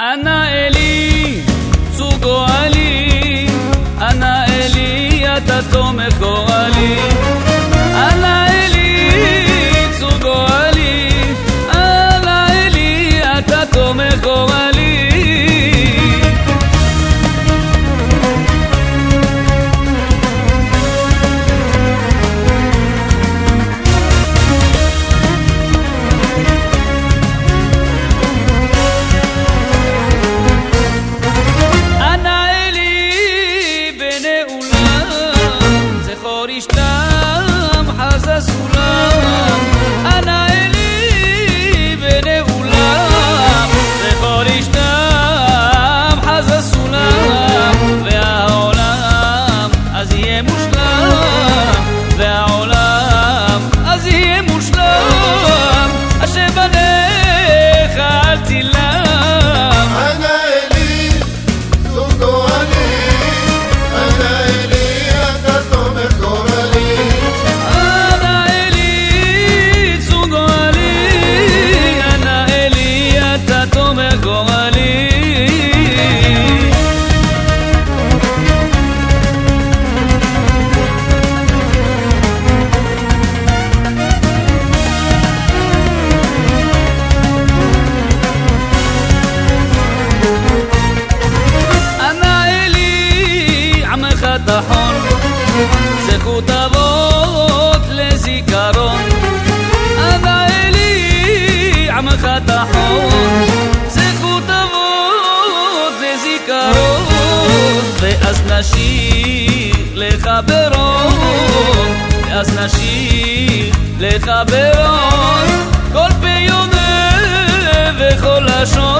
أنا إلي سوق علي أنا إلي أتا تمخو ביטחון זכות אבות לזיכרון. אבא אלי עמך תחון. זכות אבות לזיכרון. ואז נשיר לחברון ואז נשיר לחברון כל פיונה וכל לשון.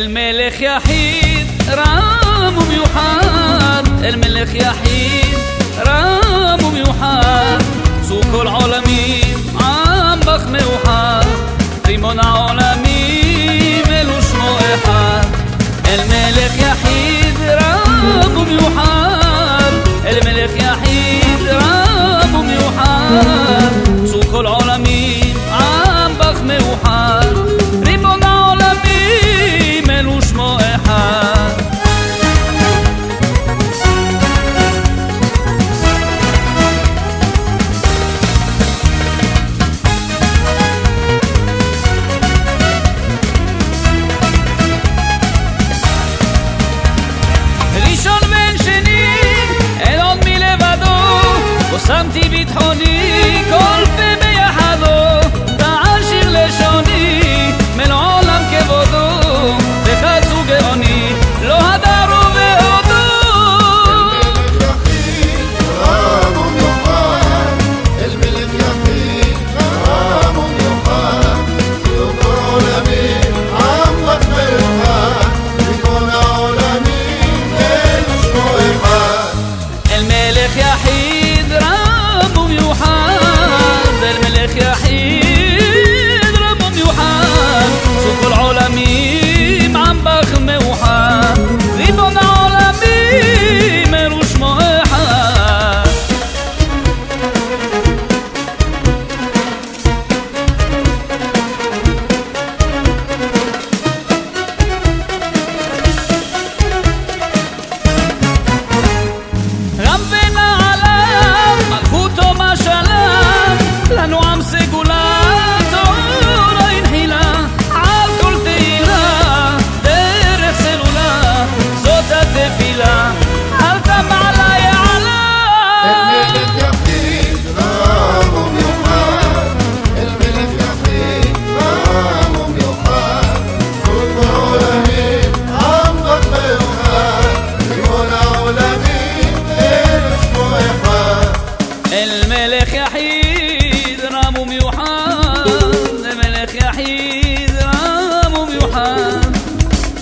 الملك يحيد رام يحار. الملك يحيد رام يحار. سوق العالمين عم بخ موحار ريمون عم ধনী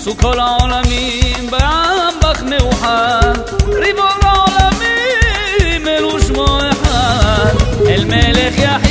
עשו כל העולמים בעם בך מאוחד ריבון העולמים אלו שמו אחד. אל מלך יחיד